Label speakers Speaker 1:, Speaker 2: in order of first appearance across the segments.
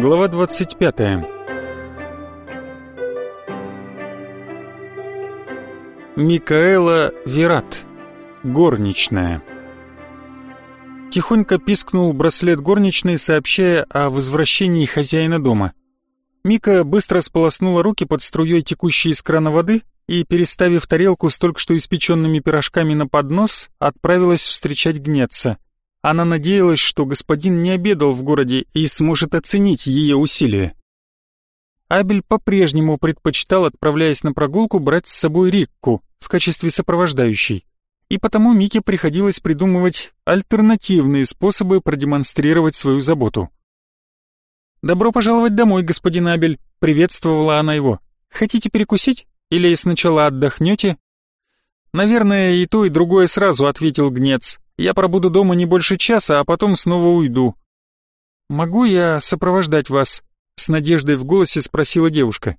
Speaker 1: Глава 25. Микаэла Верат. Горничная. Тихонько пискнул браслет горничной, сообщая о возвращении хозяина дома. Мика быстро сполоснула руки под струей текущей из крана воды и, переставив тарелку с только что испеченными пирожками на поднос, отправилась встречать гнеться. Она надеялась, что господин не обедал в городе и сможет оценить ее усилия. Абель по-прежнему предпочитал, отправляясь на прогулку, брать с собой Рикку в качестве сопровождающей. И потому Мике приходилось придумывать альтернативные способы продемонстрировать свою заботу. «Добро пожаловать домой, господин Абель», — приветствовала она его. «Хотите перекусить? Или сначала отдохнете?» «Наверное, и то, и другое сразу», — ответил Гнец. Я пробуду дома не больше часа, а потом снова уйду. Могу я сопровождать вас? С надеждой в голосе спросила девушка.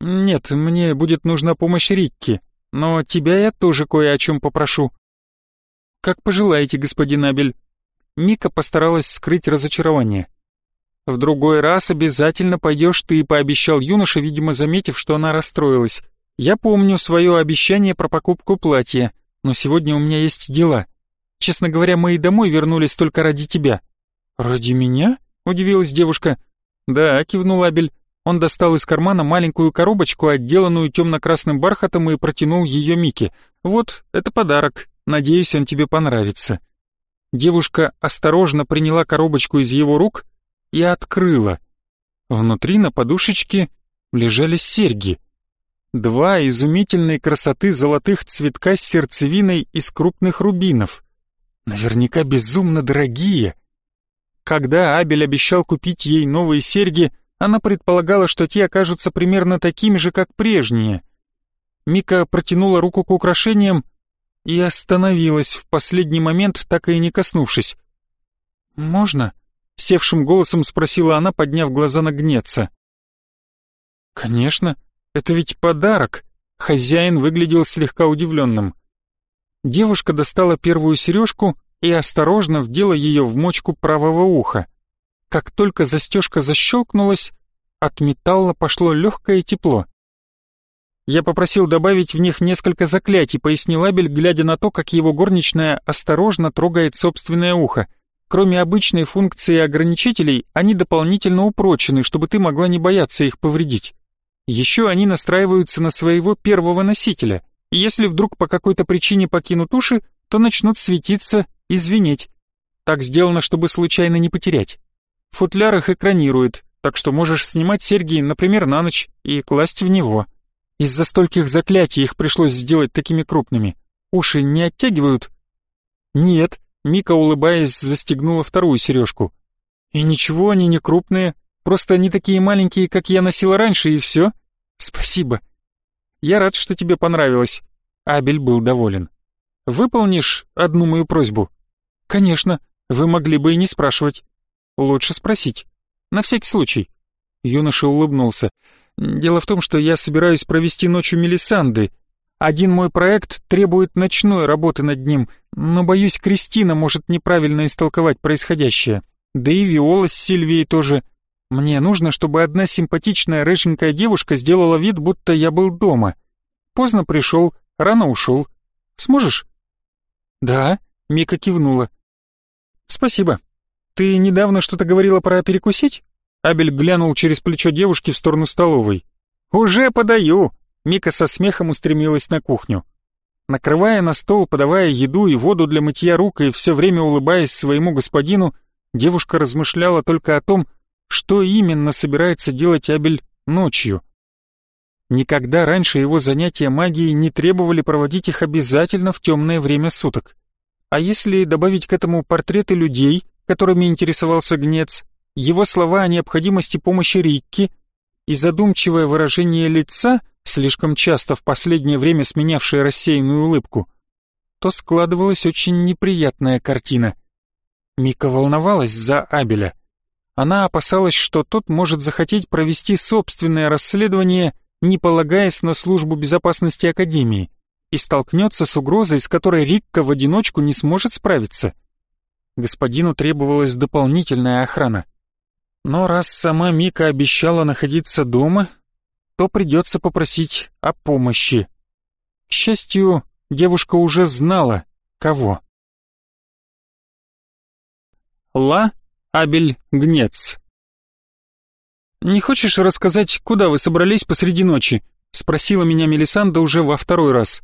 Speaker 1: Нет, мне будет нужна помощь Рикки, но тебя я тоже кое о чем попрошу. Как пожелаете, господин Абель. Мика постаралась скрыть разочарование. В другой раз обязательно пойдешь ты, пообещал юноша, видимо, заметив, что она расстроилась. Я помню свое обещание про покупку платья, но сегодня у меня есть дела. Честно говоря, мы и домой вернулись только ради тебя». «Ради меня?» — удивилась девушка. «Да», — кивнул Абель. Он достал из кармана маленькую коробочку, отделанную темно-красным бархатом, и протянул ее Мике. «Вот, это подарок. Надеюсь, он тебе понравится». Девушка осторожно приняла коробочку из его рук и открыла. Внутри на подушечке лежали серьги. Два изумительной красоты золотых цветка с сердцевиной из крупных рубинов. Наверняка безумно дорогие. Когда Абель обещал купить ей новые серьги, она предполагала, что те окажутся примерно такими же, как прежние. Мика протянула руку к украшениям и остановилась в последний момент, так и не коснувшись. «Можно?» — севшим голосом спросила она, подняв глаза на гнеца. «Конечно, это ведь подарок!» Хозяин выглядел слегка удивленным. Девушка достала первую сережку и осторожно вдела ее в мочку правого уха. Как только застежка защелкнулась, от металла пошло легкое тепло. Я попросил добавить в них несколько заклятий, пояснил Абель, глядя на то, как его горничная осторожно трогает собственное ухо. Кроме обычной функции ограничителей, они дополнительно упрочены, чтобы ты могла не бояться их повредить. Еще они настраиваются на своего первого носителя — если вдруг по какой-то причине покинут уши, то начнут светиться и звенеть. Так сделано, чтобы случайно не потерять. Футляр их экранирует, так что можешь снимать серьги, например, на ночь и класть в него. Из-за стольких заклятий их пришлось сделать такими крупными. Уши не оттягивают? Нет, Мика, улыбаясь, застегнула вторую сережку. И ничего, они не крупные, просто они такие маленькие, как я носила раньше, и все. Спасибо. Я рад, что тебе понравилось». Абель был доволен. «Выполнишь одну мою просьбу?» «Конечно. Вы могли бы и не спрашивать». «Лучше спросить. На всякий случай». Юноша улыбнулся. «Дело в том, что я собираюсь провести ночь у Мелисанды. Один мой проект требует ночной работы над ним, но, боюсь, Кристина может неправильно истолковать происходящее. Да и Виола с Сильвией тоже. Мне нужно, чтобы одна симпатичная рыженькая девушка сделала вид, будто я был дома. Поздно пришел, рано ушел. Сможешь? Да, Мика кивнула. Спасибо. Ты недавно что-то говорила про перекусить? Абель глянул через плечо девушки в сторону столовой. Уже подаю. Мика со смехом устремилась на кухню. Накрывая на стол, подавая еду и воду для мытья рук и все время улыбаясь своему господину, девушка размышляла только о том, что именно собирается делать Абель ночью. Никогда раньше его занятия магией не требовали проводить их обязательно в темное время суток. А если добавить к этому портреты людей, которыми интересовался Гнец, его слова о необходимости помощи Рикки и задумчивое выражение лица, слишком часто в последнее время сменявшее рассеянную улыбку, то складывалась очень неприятная картина. Мика волновалась за Абеля. Она опасалась, что тот может захотеть провести собственное расследование, не полагаясь на службу безопасности Академии, и столкнется с угрозой, с которой Рикка в одиночку не сможет справиться. Господину требовалась дополнительная охрана. Но раз сама Мика обещала находиться дома, то придется попросить о помощи. К счастью, девушка уже знала, кого. Ла Абель Гнец «Не хочешь рассказать, куда вы собрались посреди ночи?» — спросила меня Мелисанда уже во второй раз.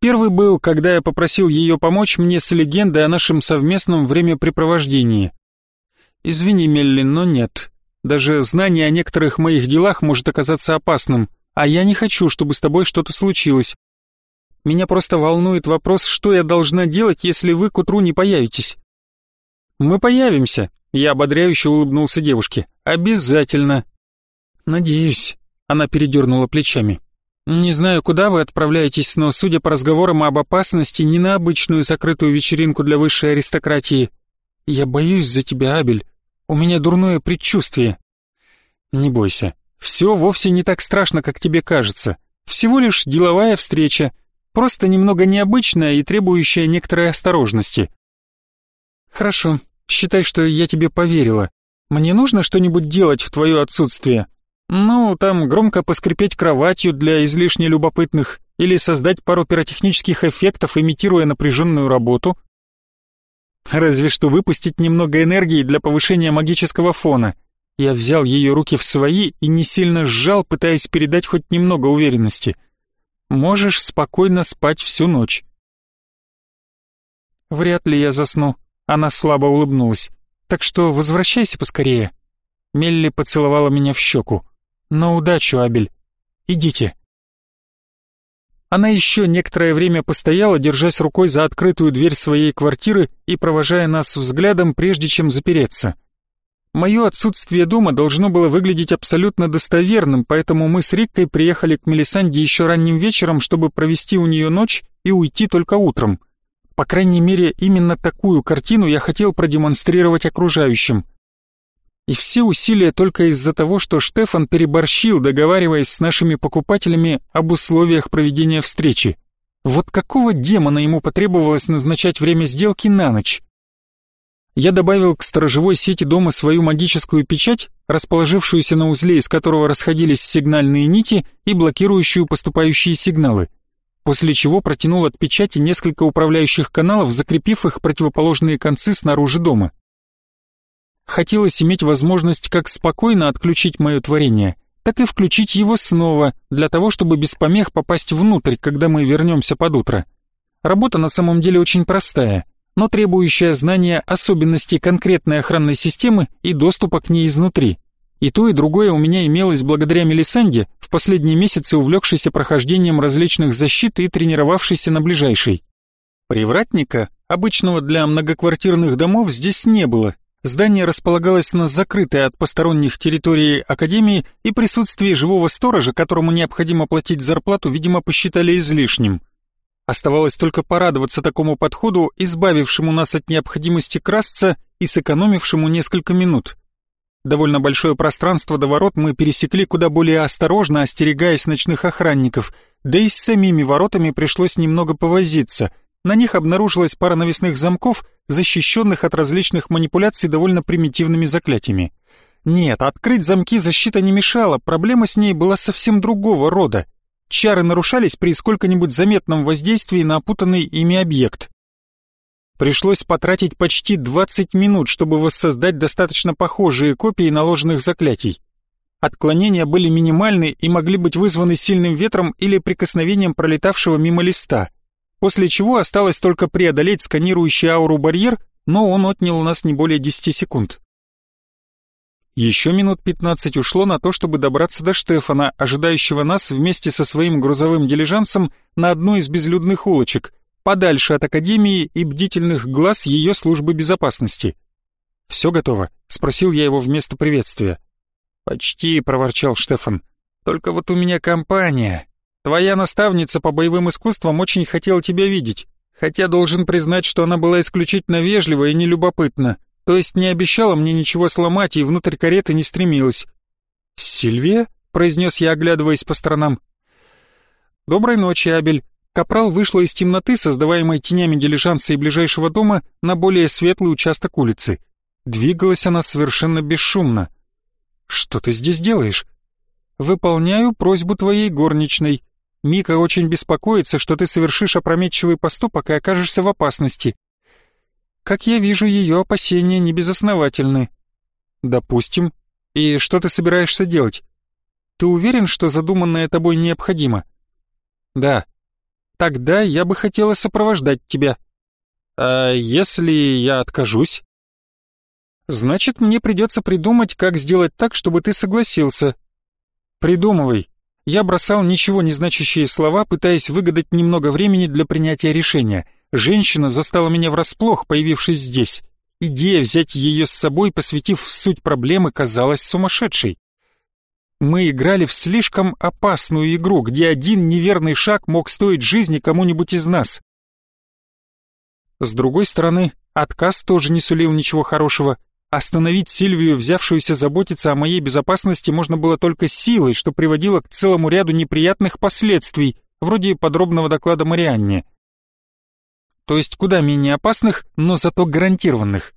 Speaker 1: Первый был, когда я попросил ее помочь мне с легендой о нашем совместном времяпрепровождении. «Извини, Мелли, но нет. Даже знание о некоторых моих делах может оказаться опасным, а я не хочу, чтобы с тобой что-то случилось. Меня просто волнует вопрос, что я должна делать, если вы к утру не появитесь». «Мы появимся», — я ободряюще улыбнулся девушке. «Обязательно». «Надеюсь», — она передернула плечами. «Не знаю, куда вы отправляетесь, но, судя по разговорам об опасности, не на обычную закрытую вечеринку для высшей аристократии. Я боюсь за тебя, Абель. У меня дурное предчувствие». «Не бойся. Все вовсе не так страшно, как тебе кажется. Всего лишь деловая встреча, просто немного необычная и требующая некоторой осторожности». «Хорошо. Считай, что я тебе поверила. Мне нужно что-нибудь делать в твое отсутствие?» Ну, там громко поскрипеть кроватью для излишне любопытных или создать пару пиротехнических эффектов, имитируя напряженную работу. Разве что выпустить немного энергии для повышения магического фона. Я взял ее руки в свои и не сильно сжал, пытаясь передать хоть немного уверенности. Можешь спокойно спать всю ночь. Вряд ли я засну. Она слабо улыбнулась. Так что возвращайся поскорее. Мелли поцеловала меня в щеку. «На удачу, Абель. Идите». Она еще некоторое время постояла, держась рукой за открытую дверь своей квартиры и провожая нас взглядом, прежде чем запереться. Мое отсутствие дома должно было выглядеть абсолютно достоверным, поэтому мы с Риккой приехали к Мелисанде еще ранним вечером, чтобы провести у нее ночь и уйти только утром. По крайней мере, именно такую картину я хотел продемонстрировать окружающим. И все усилия только из-за того, что Штефан переборщил, договариваясь с нашими покупателями об условиях проведения встречи. Вот какого демона ему потребовалось назначать время сделки на ночь? Я добавил к сторожевой сети дома свою магическую печать, расположившуюся на узле, из которого расходились сигнальные нити и блокирующую поступающие сигналы, после чего протянул от печати несколько управляющих каналов, закрепив их противоположные концы снаружи дома. Хотелось иметь возможность как спокойно отключить мое творение, так и включить его снова, для того, чтобы без помех попасть внутрь, когда мы вернемся под утро. Работа на самом деле очень простая, но требующая знания особенностей конкретной охранной системы и доступа к ней изнутри. И то, и другое у меня имелось благодаря Мелисанде, в последние месяцы увлекшейся прохождением различных защит и тренировавшейся на ближайшей. Привратника, обычного для многоквартирных домов, здесь не было, Здание располагалось на закрытой от посторонних территории Академии, и присутствие живого сторожа, которому необходимо платить зарплату, видимо, посчитали излишним. Оставалось только порадоваться такому подходу, избавившему нас от необходимости красться и сэкономившему несколько минут. Довольно большое пространство до ворот мы пересекли куда более осторожно, остерегаясь ночных охранников, да и с самими воротами пришлось немного повозиться — на них обнаружилась пара навесных замков, защищенных от различных манипуляций довольно примитивными заклятиями. Нет, открыть замки защита не мешала, проблема с ней была совсем другого рода. Чары нарушались при сколько-нибудь заметном воздействии на опутанный ими объект. Пришлось потратить почти 20 минут, чтобы воссоздать достаточно похожие копии наложенных заклятий. Отклонения были минимальны и могли быть вызваны сильным ветром или прикосновением пролетавшего мимо листа – после чего осталось только преодолеть сканирующий ауру барьер, но он отнял у нас не более 10 секунд. Еще минут 15 ушло на то, чтобы добраться до Штефана, ожидающего нас вместе со своим грузовым дилижансом на одной из безлюдных улочек, подальше от Академии и бдительных глаз ее службы безопасности. «Все готово?» — спросил я его вместо приветствия. «Почти», — проворчал Штефан. «Только вот у меня компания. Твоя наставница по боевым искусствам очень хотела тебя видеть, хотя должен признать, что она была исключительно вежлива и нелюбопытна, то есть не обещала мне ничего сломать и внутрь кареты не стремилась. «Сильвия?» — произнес я, оглядываясь по сторонам. «Доброй ночи, Абель». Капрал вышла из темноты, создаваемой тенями дилижанса и ближайшего дома, на более светлый участок улицы. Двигалась она совершенно бесшумно. «Что ты здесь делаешь?» «Выполняю просьбу твоей горничной. Мика очень беспокоится, что ты совершишь опрометчивый поступок и окажешься в опасности. Как я вижу, ее опасения не безосновательны». «Допустим. И что ты собираешься делать? Ты уверен, что задуманное тобой необходимо?» «Да. Тогда я бы хотела сопровождать тебя». «А если я откажусь?» Значит, мне придется придумать, как сделать так, чтобы ты согласился. Придумывай. Я бросал ничего не значащие слова, пытаясь выгадать немного времени для принятия решения. Женщина застала меня врасплох, появившись здесь. Идея взять ее с собой, посвятив в суть проблемы, казалась сумасшедшей. Мы играли в слишком опасную игру, где один неверный шаг мог стоить жизни кому-нибудь из нас. С другой стороны, отказ тоже не сулил ничего хорошего. Остановить Сильвию, взявшуюся заботиться о моей безопасности, можно было только силой, что приводило к целому ряду неприятных последствий, вроде подробного доклада Марианне. То есть куда менее опасных, но зато гарантированных.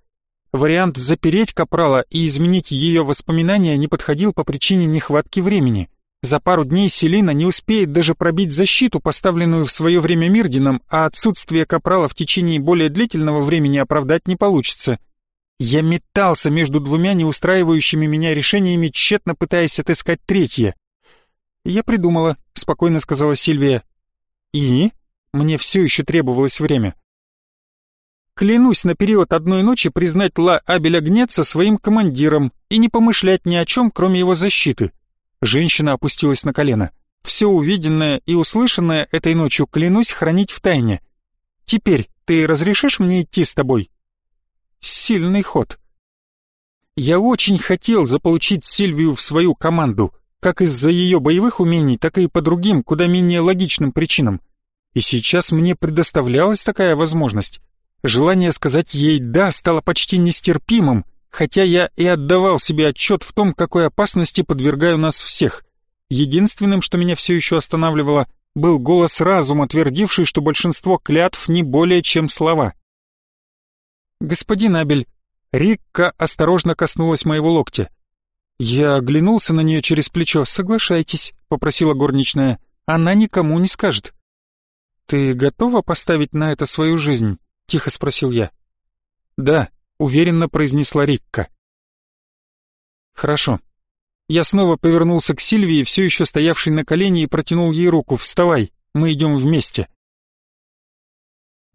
Speaker 1: Вариант запереть Капрала и изменить ее воспоминания не подходил по причине нехватки времени. За пару дней Селина не успеет даже пробить защиту, поставленную в свое время Мирдином, а отсутствие Капрала в течение более длительного времени оправдать не получится — я метался между двумя неустраивающими меня решениями, тщетно пытаясь отыскать третье. «Я придумала», — спокойно сказала Сильвия. «И?» Мне все еще требовалось время. Клянусь на период одной ночи признать Ла Абеля Гнеца своим командиром и не помышлять ни о чем, кроме его защиты. Женщина опустилась на колено. Все увиденное и услышанное этой ночью клянусь хранить в тайне. Теперь ты разрешишь мне идти с тобой? Сильный ход. Я очень хотел заполучить Сильвию в свою команду, как из-за ее боевых умений, так и по другим, куда менее логичным причинам. И сейчас мне предоставлялась такая возможность. Желание сказать ей «да» стало почти нестерпимым, хотя я и отдавал себе отчет в том, какой опасности подвергаю нас всех. Единственным, что меня все еще останавливало, был голос разума, твердивший, что большинство клятв не более чем слова. «Господин Абель!» Рикка осторожно коснулась моего локтя. Я оглянулся на нее через плечо. «Соглашайтесь», — попросила горничная. «Она никому не скажет». «Ты готова поставить на это свою жизнь?» — тихо спросил я. «Да», — уверенно произнесла Рикка. «Хорошо». Я снова повернулся к Сильвии, все еще стоявшей на колени, и протянул ей руку. «Вставай, мы идем вместе».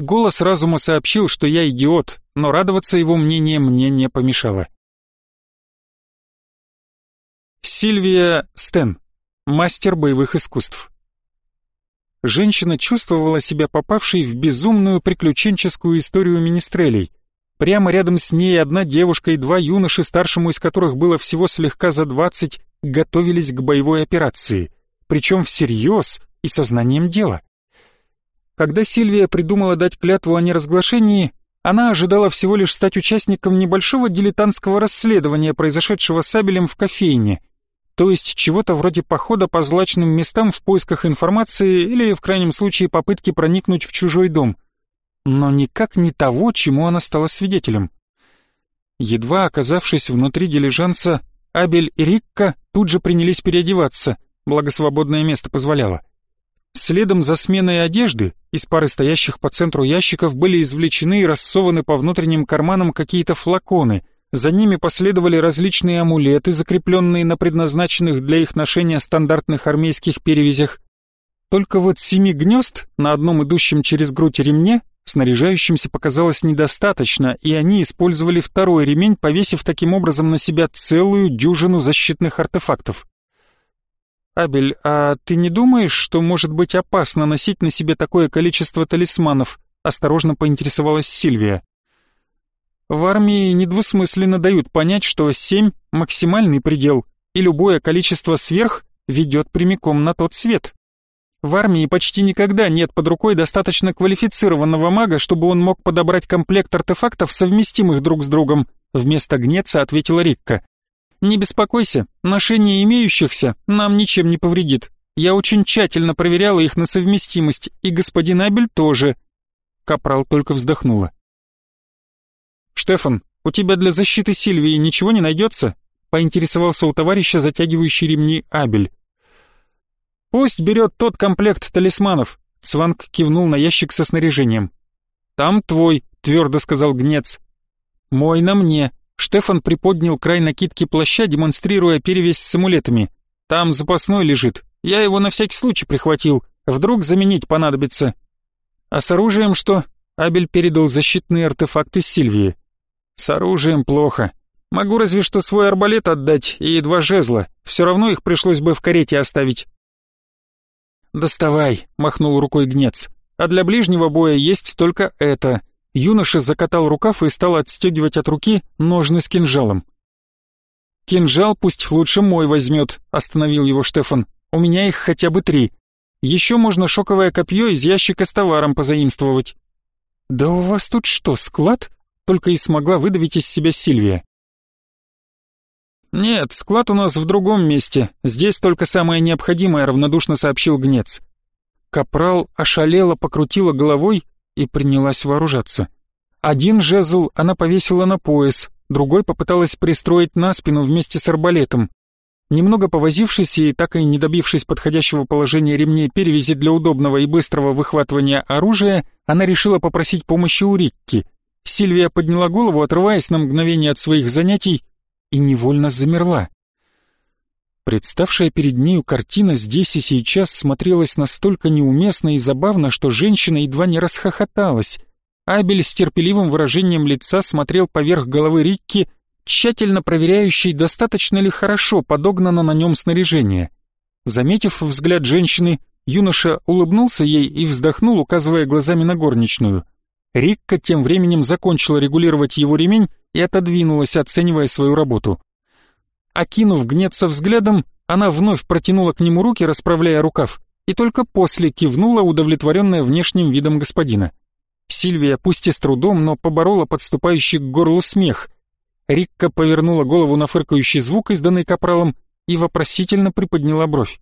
Speaker 1: Голос разума сообщил, что я идиот, но радоваться его мнение мне не помешало. Сильвия Стен, мастер боевых искусств. Женщина чувствовала себя попавшей в безумную приключенческую историю министрелей. Прямо рядом с ней одна девушка и два юноши, старшему из которых было всего слегка за двадцать, готовились к боевой операции, причем всерьез и сознанием дела. Когда Сильвия придумала дать клятву о неразглашении, она ожидала всего лишь стать участником небольшого дилетантского расследования, произошедшего с Абелем в кофейне, то есть чего-то вроде похода по злачным местам в поисках информации или, в крайнем случае, попытки проникнуть в чужой дом. Но никак не того, чему она стала свидетелем. Едва оказавшись внутри дилижанса, Абель и Рикка тут же принялись переодеваться, благо свободное место позволяло. Следом за сменой одежды из пары стоящих по центру ящиков были извлечены и рассованы по внутренним карманам какие-то флаконы. За ними последовали различные амулеты, закрепленные на предназначенных для их ношения стандартных армейских перевязях. Только вот семи гнезд на одном идущем через грудь ремне снаряжающимся показалось недостаточно, и они использовали второй ремень, повесив таким образом на себя целую дюжину защитных артефактов. «Абель, а ты не думаешь, что может быть опасно носить на себе такое количество талисманов?» — осторожно поинтересовалась Сильвия. «В армии недвусмысленно дают понять, что семь — максимальный предел, и любое количество сверх ведет прямиком на тот свет. В армии почти никогда нет под рукой достаточно квалифицированного мага, чтобы он мог подобрать комплект артефактов, совместимых друг с другом», — вместо гнеца ответила Рикка. Не беспокойся, ношение имеющихся нам ничем не повредит. Я очень тщательно проверяла их на совместимость, и господин Абель тоже. Капрал только вздохнула. Штефан, у тебя для защиты Сильвии ничего не найдется? поинтересовался у товарища затягивающий ремни Абель. «Пусть берет тот комплект талисманов», — Цванг кивнул на ящик со снаряжением. «Там твой», — твердо сказал Гнец. «Мой на мне», — Штефан приподнял край накидки плаща, демонстрируя перевязь с амулетами. «Там запасной лежит. Я его на всякий случай прихватил. Вдруг заменить понадобится». «А с оружием что?» Абель передал защитные артефакты Сильвии. «С оружием плохо. Могу разве что свой арбалет отдать и два жезла. Все равно их пришлось бы в карете оставить». «Доставай», — махнул рукой Гнец. «А для ближнего боя есть только это». Юноша закатал рукав и стал отстегивать от руки ножны с кинжалом. «Кинжал пусть лучше мой возьмет», — остановил его Штефан. «У меня их хотя бы три. Еще можно шоковое копье из ящика с товаром позаимствовать». «Да у вас тут что, склад?» — только и смогла выдавить из себя Сильвия. «Нет, склад у нас в другом месте. Здесь только самое необходимое», — равнодушно сообщил Гнец. Капрал ошалела, покрутила головой и принялась вооружаться. Один жезл она повесила на пояс, другой попыталась пристроить на спину вместе с арбалетом. Немного повозившись и так и не добившись подходящего положения ремней перевязи для удобного и быстрого выхватывания оружия, она решила попросить помощи у Рикки. Сильвия подняла голову, отрываясь на мгновение от своих занятий, и невольно замерла. Представшая перед нею картина здесь и сейчас смотрелась настолько неуместно и забавно, что женщина едва не расхохоталась. Абель с терпеливым выражением лица смотрел поверх головы Рикки, тщательно проверяющий, достаточно ли хорошо подогнано на нем снаряжение. Заметив взгляд женщины, юноша улыбнулся ей и вздохнул, указывая глазами на горничную. Рикка тем временем закончила регулировать его ремень и отодвинулась, оценивая свою работу. Окинув гнеться взглядом, она вновь протянула к нему руки, расправляя рукав, и только после кивнула, удовлетворенная внешним видом господина. Сильвия, пусть и с трудом, но поборола подступающий к горлу смех. Рикка повернула голову на фыркающий звук, изданный капралом, и вопросительно приподняла бровь.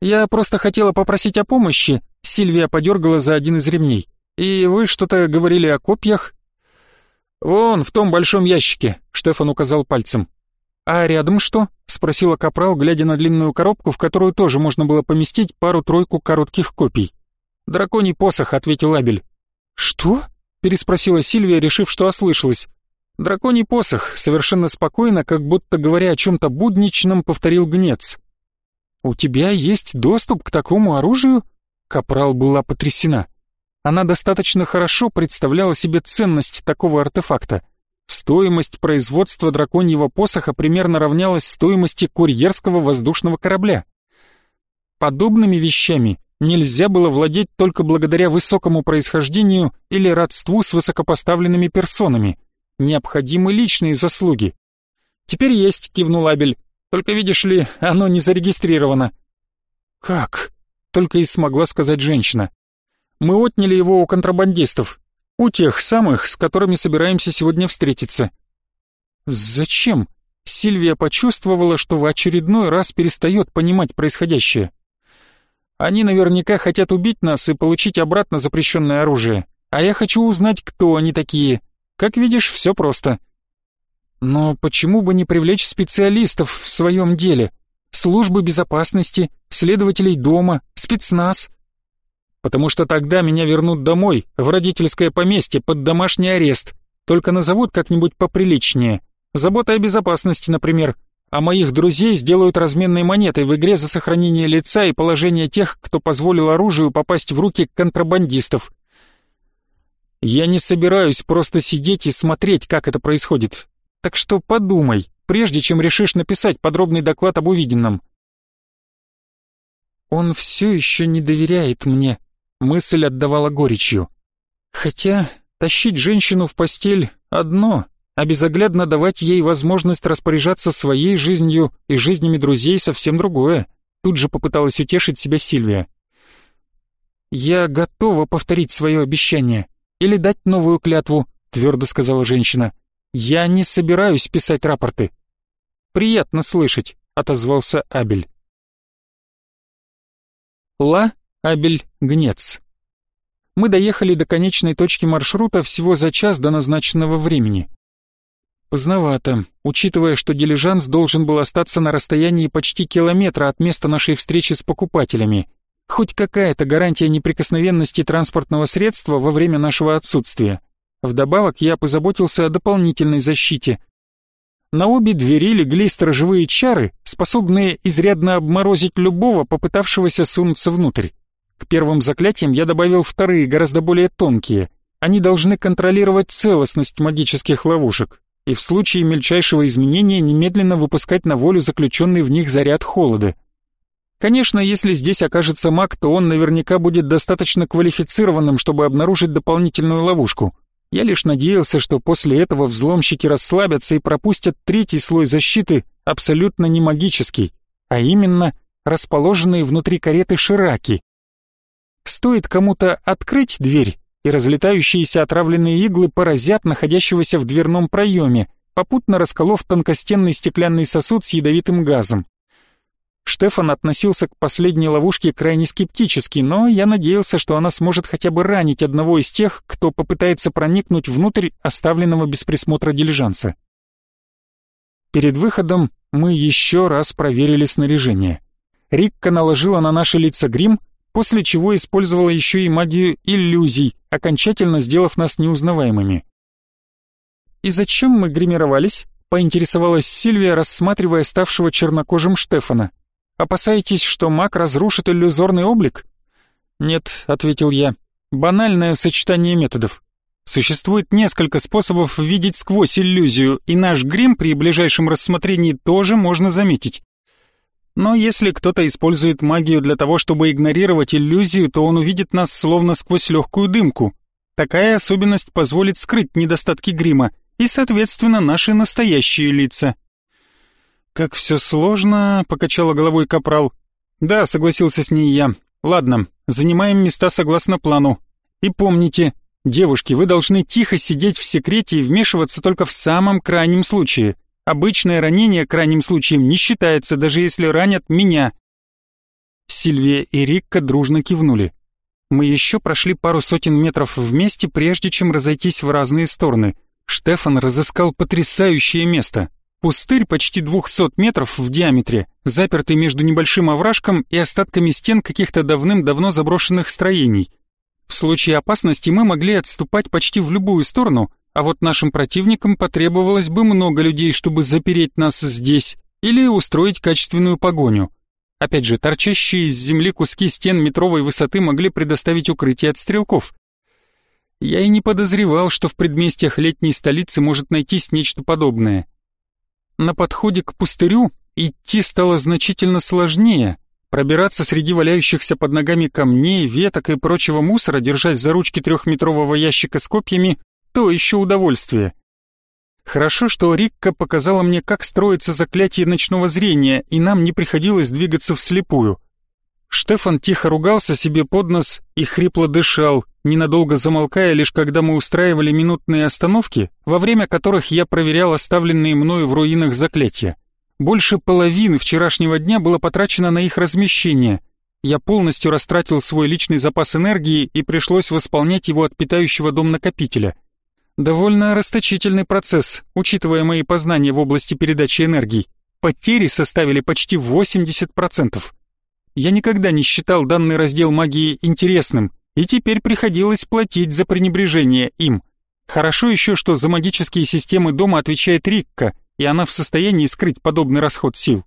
Speaker 1: «Я просто хотела попросить о помощи», — Сильвия подергала за один из ремней. «И вы что-то говорили о копьях?» «Вон, в том большом ящике», — Штефан указал пальцем. «А рядом что?» — спросила Капрал, глядя на длинную коробку, в которую тоже можно было поместить пару-тройку коротких копий. «Драконий посох», — ответил Абель. «Что?» — переспросила Сильвия, решив, что ослышалась. «Драконий посох», — совершенно спокойно, как будто говоря о чем-то будничном, повторил Гнец. «У тебя есть доступ к такому оружию?» Капрал была потрясена. Она достаточно хорошо представляла себе ценность такого артефакта. Стоимость производства драконьего посоха примерно равнялась стоимости курьерского воздушного корабля. Подобными вещами нельзя было владеть только благодаря высокому происхождению или родству с высокопоставленными персонами. Необходимы личные заслуги. «Теперь есть», — кивнул Абель. «Только, видишь ли, оно не зарегистрировано». «Как?» — только и смогла сказать женщина. Мы отняли его у контрабандистов, у тех самых, с которыми собираемся сегодня встретиться». «Зачем?» Сильвия почувствовала, что в очередной раз перестает понимать происходящее. «Они наверняка хотят убить нас и получить обратно запрещенное оружие, а я хочу узнать, кто они такие. Как видишь, все просто». «Но почему бы не привлечь специалистов в своем деле? Службы безопасности, следователей дома, спецназ?» Потому что тогда меня вернут домой, в родительское поместье, под домашний арест. Только назовут как-нибудь поприличнее. Забота о безопасности, например. А моих друзей сделают разменной монетой в игре за сохранение лица и положение тех, кто позволил оружию попасть в руки контрабандистов. Я не собираюсь просто сидеть и смотреть, как это происходит. Так что подумай, прежде чем решишь написать подробный доклад об увиденном. Он все еще не доверяет мне, Мысль отдавала горечью. Хотя тащить женщину в постель — одно, а безоглядно давать ей возможность распоряжаться своей жизнью и жизнями друзей — совсем другое. Тут же попыталась утешить себя Сильвия. «Я готова повторить свое обещание или дать новую клятву», — твердо сказала женщина. «Я не собираюсь писать рапорты». «Приятно слышать», — отозвался Абель. Ла Абель-Гнец. Мы доехали до конечной точки маршрута всего за час до назначенного времени. Поздновато, учитывая, что дилижанс должен был остаться на расстоянии почти километра от места нашей встречи с покупателями. Хоть какая-то гарантия неприкосновенности транспортного средства во время нашего отсутствия. Вдобавок я позаботился о дополнительной защите. На обе двери легли сторожевые чары, способные изрядно обморозить любого, попытавшегося сунуться внутрь. К первым заклятиям я добавил вторые, гораздо более тонкие. Они должны контролировать целостность магических ловушек и в случае мельчайшего изменения немедленно выпускать на волю заключенный в них заряд холода. Конечно, если здесь окажется маг, то он наверняка будет достаточно квалифицированным, чтобы обнаружить дополнительную ловушку. Я лишь надеялся, что после этого взломщики расслабятся и пропустят третий слой защиты, абсолютно не магический, а именно расположенные внутри кареты шираки. Стоит кому-то открыть дверь, и разлетающиеся отравленные иглы поразят находящегося в дверном проеме, попутно расколов тонкостенный стеклянный сосуд с ядовитым газом. Штефан относился к последней ловушке крайне скептически, но я надеялся, что она сможет хотя бы ранить одного из тех, кто попытается проникнуть внутрь оставленного без присмотра дилижанса. Перед выходом мы еще раз проверили снаряжение. Рикка наложила на наши лица грим, после чего использовала еще и магию иллюзий, окончательно сделав нас неузнаваемыми. «И зачем мы гримировались?» — поинтересовалась Сильвия, рассматривая ставшего чернокожим Штефана. Опасаетесь, что маг разрушит иллюзорный облик? Нет, ответил я. Банальное сочетание методов. Существует несколько способов видеть сквозь иллюзию, и наш грим при ближайшем рассмотрении тоже можно заметить. Но если кто-то использует магию для того, чтобы игнорировать иллюзию, то он увидит нас словно сквозь легкую дымку. Такая особенность позволит скрыть недостатки грима и, соответственно, наши настоящие лица. «Как все сложно», — покачала головой капрал. «Да», — согласился с ней я. «Ладно, занимаем места согласно плану. И помните, девушки, вы должны тихо сидеть в секрете и вмешиваться только в самом крайнем случае. Обычное ранение крайним случаем не считается, даже если ранят меня». Сильвия и Рикка дружно кивнули. Мы еще прошли пару сотен метров вместе, прежде чем разойтись в разные стороны. Штефан разыскал потрясающее место. Пустырь почти 200 метров в диаметре, запертый между небольшим овражком и остатками стен каких-то давным-давно заброшенных строений. В случае опасности мы могли отступать почти в любую сторону, а вот нашим противникам потребовалось бы много людей, чтобы запереть нас здесь или устроить качественную погоню. Опять же, торчащие из земли куски стен метровой высоты могли предоставить укрытие от стрелков. Я и не подозревал, что в предместьях летней столицы может найтись нечто подобное. На подходе к пустырю идти стало значительно сложнее. Пробираться среди валяющихся под ногами камней, веток и прочего мусора, держась за ручки трехметрового ящика с копьями, то еще удовольствие. Хорошо, что Рикка показала мне, как строится заклятие ночного зрения, и нам не приходилось двигаться вслепую. Штефан тихо ругался себе под нос и хрипло дышал, ненадолго замолкая лишь когда мы устраивали минутные остановки, во время которых я проверял оставленные мною в руинах заклятия. Больше половины вчерашнего дня было потрачено на их размещение. Я полностью растратил свой личный запас энергии и пришлось восполнять его от питающего дом накопителя. Довольно расточительный процесс, учитывая мои познания в области передачи энергии. Потери составили почти 80%. Я никогда не считал данный раздел магии интересным, и теперь приходилось платить за пренебрежение им. Хорошо еще, что за магические системы дома отвечает Рикка, и она в состоянии скрыть подобный расход сил.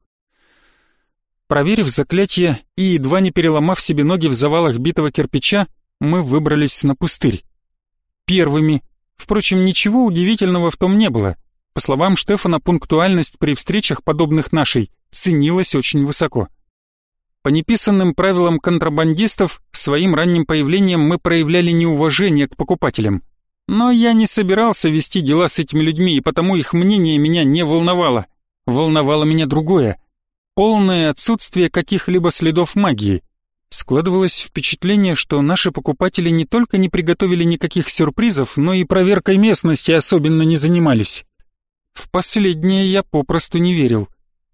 Speaker 1: Проверив заклятие и едва не переломав себе ноги в завалах битого кирпича, мы выбрались на пустырь. Первыми. Впрочем, ничего удивительного в том не было. По словам Штефана, пунктуальность при встречах, подобных нашей, ценилась очень высоко. По неписанным правилам контрабандистов, своим ранним появлением мы проявляли неуважение к покупателям. Но я не собирался вести дела с этими людьми, и потому их мнение меня не волновало. Волновало меня другое. Полное отсутствие каких-либо следов магии. Складывалось впечатление, что наши покупатели не только не приготовили никаких сюрпризов, но и проверкой местности особенно не занимались. В последнее я попросту не верил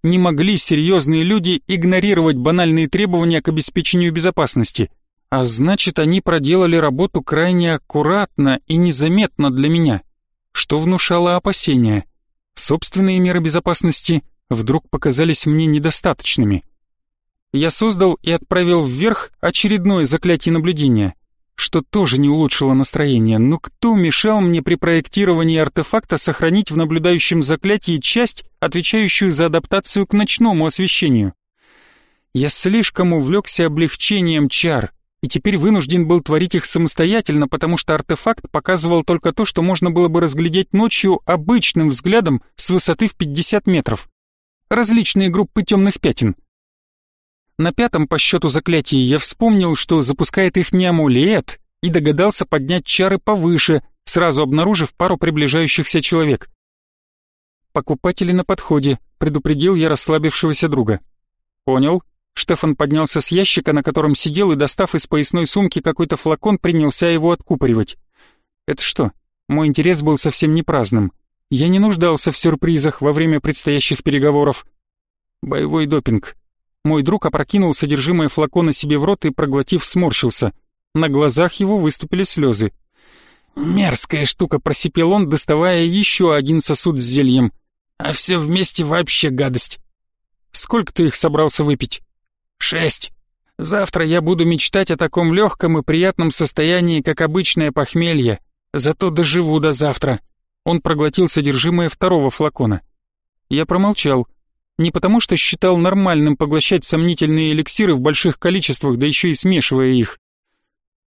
Speaker 1: не могли серьезные люди игнорировать банальные требования к обеспечению безопасности. А значит, они проделали работу крайне аккуратно и незаметно для меня, что внушало опасения. Собственные меры безопасности вдруг показались мне недостаточными. Я создал и отправил вверх очередное заклятие наблюдения, что тоже не улучшило настроение, но кто мешал мне при проектировании артефакта сохранить в наблюдающем заклятии часть, отвечающую за адаптацию к ночному освещению? Я слишком увлекся облегчением чар, и теперь вынужден был творить их самостоятельно, потому что артефакт показывал только то, что можно было бы разглядеть ночью обычным взглядом с высоты в 50 метров. Различные группы темных пятен. На пятом по счету заклятии я вспомнил, что запускает их не амулет, и догадался поднять чары повыше, сразу обнаружив пару приближающихся человек. «Покупатели на подходе», — предупредил я расслабившегося друга. «Понял», Штефан поднялся с ящика, на котором сидел, и, достав из поясной сумки какой-то флакон, принялся его откупоривать. Это что, мой интерес был совсем не праздным. Я не нуждался в сюрпризах во время предстоящих переговоров. Боевой допинг. Мой друг опрокинул содержимое флакона себе в рот и, проглотив, сморщился. На глазах его выступили слезы. «Мерзкая штука», — просипел он, доставая еще один сосуд с зельем. «А все вместе вообще гадость». «Сколько ты их собрался выпить?» Шесть. Завтра я буду мечтать о таком легком и приятном состоянии, как обычное похмелье. Зато доживу до завтра. Он проглотил содержимое второго флакона. Я промолчал. Не потому что считал нормальным поглощать сомнительные эликсиры в больших количествах, да еще и смешивая их.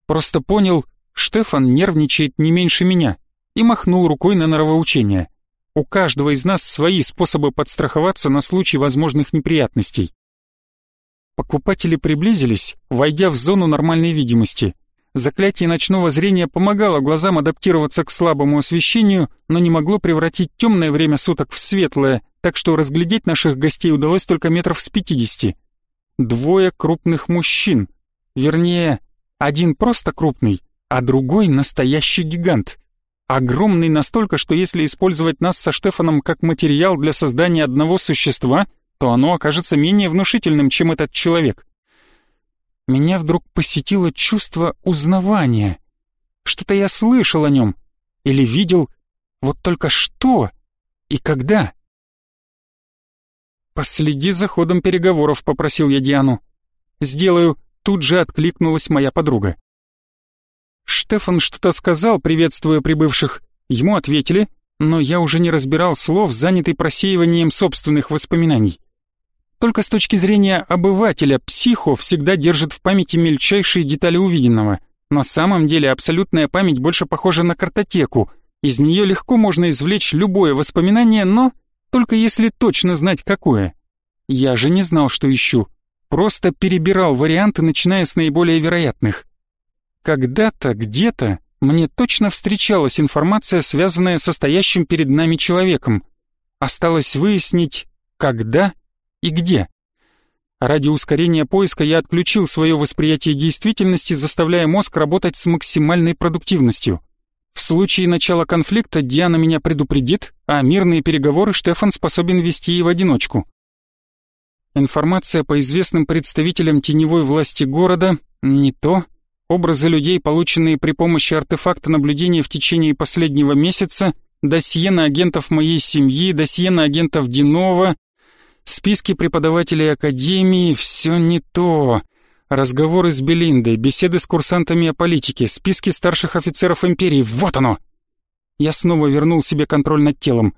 Speaker 1: Просто понял, Штефан нервничает не меньше меня и махнул рукой на норовоучение. У каждого из нас свои способы подстраховаться на случай возможных неприятностей. Покупатели приблизились, войдя в зону нормальной видимости. Заклятие ночного зрения помогало глазам адаптироваться к слабому освещению, но не могло превратить темное время суток в светлое, так что разглядеть наших гостей удалось только метров с пятидесяти. Двое крупных мужчин. Вернее, один просто крупный, а другой настоящий гигант. Огромный настолько, что если использовать нас со Штефаном как материал для создания одного существа — то оно окажется менее внушительным, чем этот человек. Меня вдруг посетило чувство узнавания. Что-то я слышал о нем или видел, вот только что и когда. «Последи за ходом переговоров», — попросил я Диану. «Сделаю», — тут же откликнулась моя подруга. Штефан что-то сказал, приветствуя прибывших. Ему ответили, но я уже не разбирал слов, занятый просеиванием собственных воспоминаний. Только с точки зрения обывателя психо всегда держит в памяти мельчайшие детали увиденного. На самом деле абсолютная память больше похожа на картотеку. Из нее легко можно извлечь любое воспоминание, но только если точно знать какое. Я же не знал, что ищу. Просто перебирал варианты, начиная с наиболее вероятных. Когда-то, где-то мне точно встречалась информация, связанная со стоящим перед нами человеком. Осталось выяснить, когда и где. Ради ускорения поиска я отключил свое восприятие действительности, заставляя мозг работать с максимальной продуктивностью. В случае начала конфликта Диана меня предупредит, а мирные переговоры Штефан способен вести и в одиночку. Информация по известным представителям теневой власти города не то. Образы людей, полученные при помощи артефакта наблюдения в течение последнего месяца, досье на агентов моей семьи, досье на агентов Динова, Списки преподавателей академии — все не то. Разговоры с Белиндой, беседы с курсантами о политике, списки старших офицеров империи — вот оно! Я снова вернул себе контроль над телом.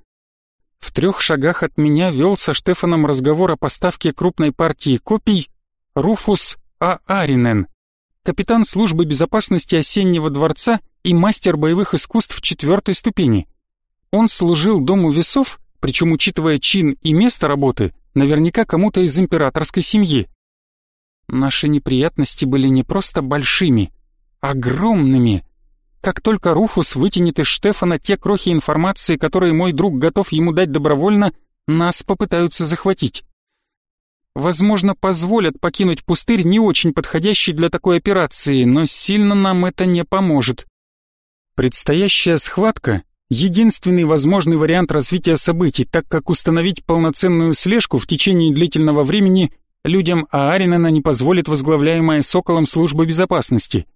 Speaker 1: В трех шагах от меня вел со Штефаном разговор о поставке крупной партии копий Руфус А. Аринен, капитан службы безопасности осеннего дворца и мастер боевых искусств четвертой ступени. Он служил Дому весов причем, учитывая чин и место работы, наверняка кому-то из императорской семьи. Наши неприятности были не просто большими, огромными. Как только Руфус вытянет из Штефана те крохи информации, которые мой друг готов ему дать добровольно, нас попытаются захватить. Возможно, позволят покинуть пустырь, не очень подходящий для такой операции, но сильно нам это не поможет. Предстоящая схватка единственный возможный вариант развития событий, так как установить полноценную слежку в течение длительного времени людям Ааринена не позволит возглавляемая Соколом служба безопасности.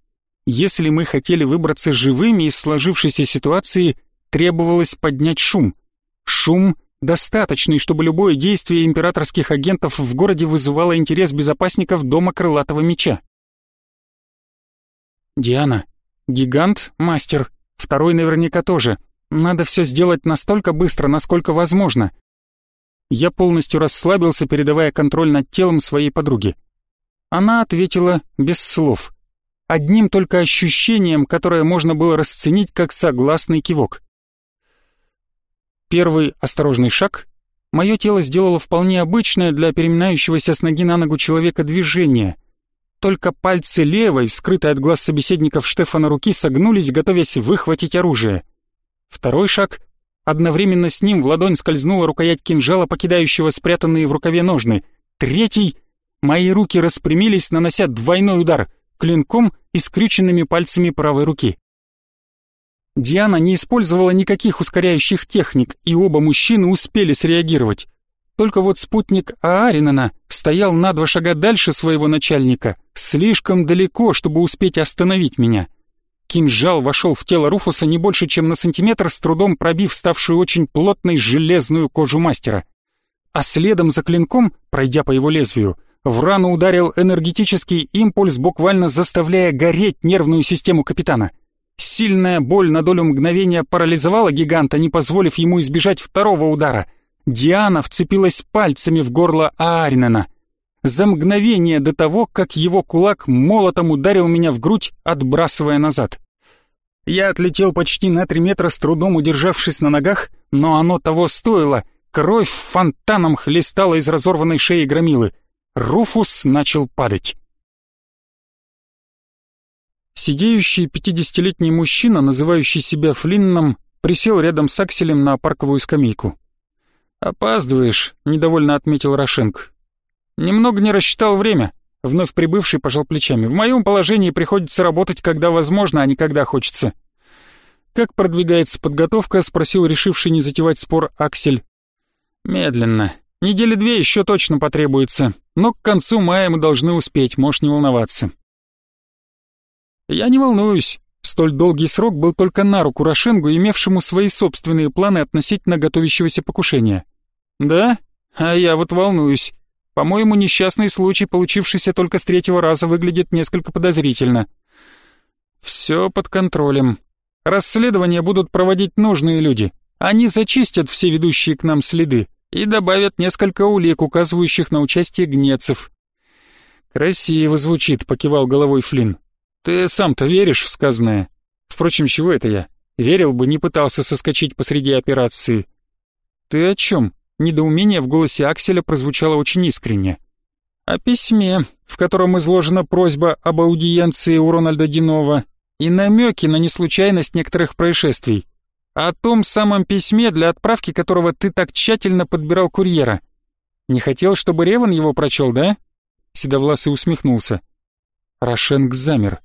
Speaker 1: Если мы хотели выбраться живыми из сложившейся ситуации, требовалось поднять шум. Шум достаточный, чтобы любое действие императорских агентов в городе вызывало интерес безопасников дома Крылатого Меча. Диана. Гигант, мастер. Второй наверняка тоже. Надо все сделать настолько быстро, насколько возможно. Я полностью расслабился, передавая контроль над телом своей подруги. Она ответила без слов. Одним только ощущением, которое можно было расценить как согласный кивок. Первый осторожный шаг. Мое тело сделало вполне обычное для переминающегося с ноги на ногу человека движение. Только пальцы левой, скрытые от глаз собеседников Штефана руки, согнулись, готовясь выхватить оружие. Второй шаг. Одновременно с ним в ладонь скользнула рукоять кинжала, покидающего спрятанные в рукаве ножны. Третий. Мои руки распрямились, нанося двойной удар клинком и скрюченными пальцами правой руки. Диана не использовала никаких ускоряющих техник, и оба мужчины успели среагировать. Только вот спутник Ааринена стоял на два шага дальше своего начальника, слишком далеко, чтобы успеть остановить меня. Кинжал вошел в тело Руфуса не больше, чем на сантиметр, с трудом пробив ставшую очень плотной железную кожу мастера. А следом за клинком, пройдя по его лезвию, в рану ударил энергетический импульс, буквально заставляя гореть нервную систему капитана. Сильная боль на долю мгновения парализовала гиганта, не позволив ему избежать второго удара. Диана вцепилась пальцами в горло Ааринена. За мгновение до того, как его кулак молотом ударил меня в грудь, отбрасывая назад. Я отлетел почти на три метра, с трудом удержавшись на ногах, но оно того стоило. Кровь фонтаном хлестала из разорванной шеи громилы. Руфус начал падать. Сидеющий пятидесятилетний мужчина, называющий себя Флинном, присел рядом с Акселем на парковую скамейку. «Опаздываешь», — недовольно отметил Рошенк. «Немного не рассчитал время», — вновь прибывший пожал плечами. «В моем положении приходится работать, когда возможно, а не когда хочется». «Как продвигается подготовка?» — спросил решивший не затевать спор Аксель. «Медленно. Недели две еще точно потребуется, но к концу мая мы должны успеть, можешь не волноваться». Я не волнуюсь. Столь долгий срок был только на руку Рошенгу, имевшему свои собственные планы относительно готовящегося покушения. Да? А я вот волнуюсь. По-моему, несчастный случай, получившийся только с третьего раза, выглядит несколько подозрительно. Все под контролем. Расследование будут проводить нужные люди. Они зачистят все ведущие к нам следы и добавят несколько улик, указывающих на участие гнецев. «Красиво звучит», — покивал головой Флинн. Ты сам-то веришь в сказанное? Впрочем, чего это я? Верил бы, не пытался соскочить посреди операции. Ты о чем? Недоумение в голосе Акселя прозвучало очень искренне. О письме, в котором изложена просьба об аудиенции у Рональда Динова и намеки на неслучайность некоторых происшествий. О том самом письме, для отправки которого ты так тщательно подбирал курьера. Не хотел, чтобы Реван его прочел, да? Седовласый усмехнулся. Рошенг замер.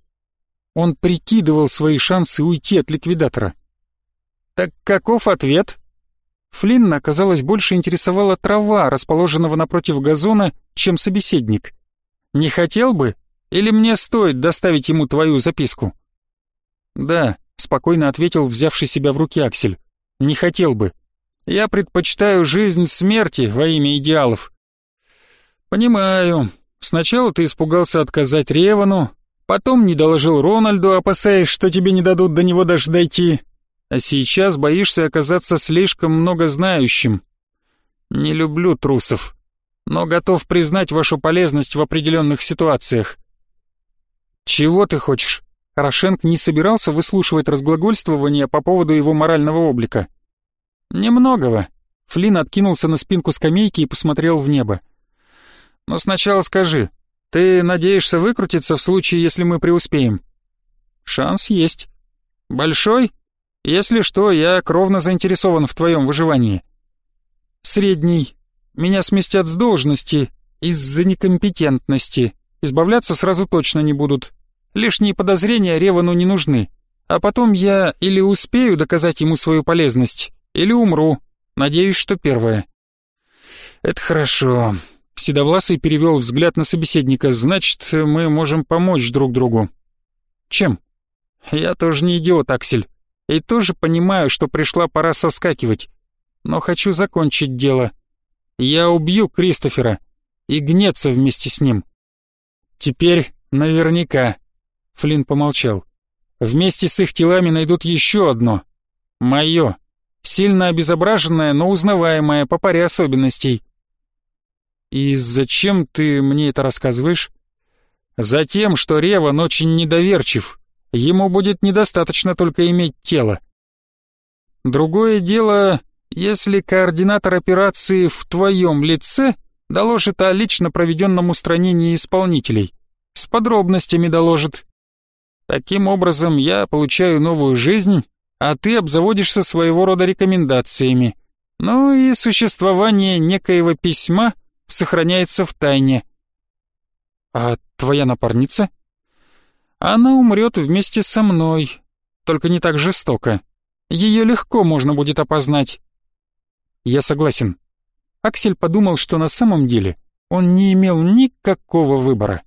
Speaker 1: Он прикидывал свои шансы уйти от ликвидатора. «Так каков ответ?» Флинна, казалось, больше интересовала трава, расположенного напротив газона, чем собеседник. «Не хотел бы? Или мне стоит доставить ему твою записку?» «Да», — спокойно ответил взявший себя в руки Аксель. «Не хотел бы. Я предпочитаю жизнь смерти во имя идеалов». «Понимаю. Сначала ты испугался отказать Ревану, Потом не доложил Рональду, опасаясь, что тебе не дадут до него даже дойти. А сейчас боишься оказаться слишком многознающим. Не люблю трусов, но готов признать вашу полезность в определенных ситуациях. Чего ты хочешь? Порошенк не собирался выслушивать разглагольствование по поводу его морального облика. Немногого. Флинн откинулся на спинку скамейки и посмотрел в небо. Но сначала скажи, ты надеешься выкрутиться в случае, если мы преуспеем? Шанс есть. Большой? Если что, я кровно заинтересован в твоем выживании. Средний. Меня сместят с должности из-за некомпетентности. Избавляться сразу точно не будут. Лишние подозрения Ревану не нужны. А потом я или успею доказать ему свою полезность, или умру. Надеюсь, что первое. Это хорошо. Седовласый перевел взгляд на собеседника. «Значит, мы можем помочь друг другу». «Чем?» «Я тоже не идиот, Аксель. И тоже понимаю, что пришла пора соскакивать. но хочу закончить дело. Я убью Кристофера и гнеться вместе с ним. Теперь наверняка. Флинн помолчал. Вместе с их телами найдут еще одно. Мое. Сильно обезображенное, но узнаваемое по паре особенностей. И зачем ты мне это рассказываешь? Затем, что Реван очень недоверчив. Ему будет недостаточно только иметь тело. Другое дело, если координатор операции в твоем лице доложит о лично проведенном устранении исполнителей. С подробностями доложит. Таким образом, я получаю новую жизнь, а ты обзаводишься своего рода рекомендациями. Ну и существование некоего письма сохраняется в тайне. А твоя напарница? Она умрет вместе со мной, только не так жестоко. Ее легко можно будет опознать. Я согласен. Аксель подумал, что на самом деле он не имел никакого выбора.